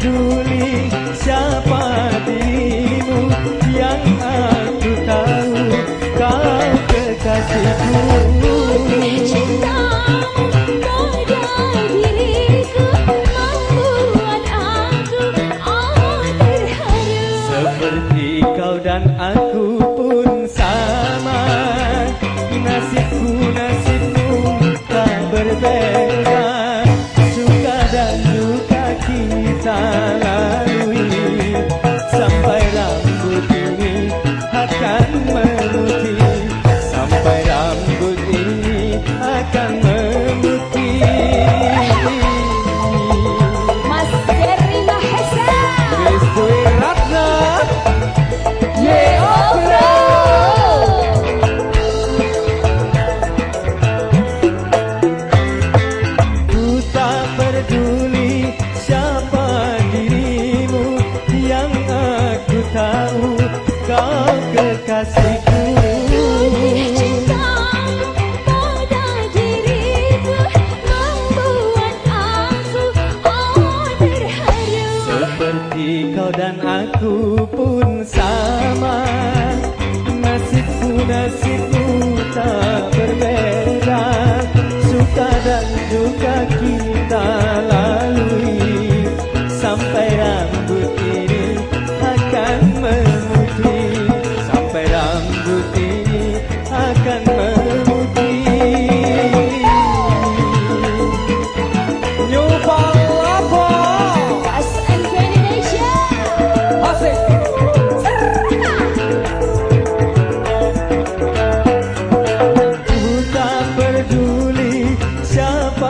peduli siapa dirimu yang aku tahu. Kau kekasihku. Cintamu pada diriku membuat aku oh terharu seperti kau dan aku pun sama. Nasibku nasibmu tak berbeda. Dan aku pun sama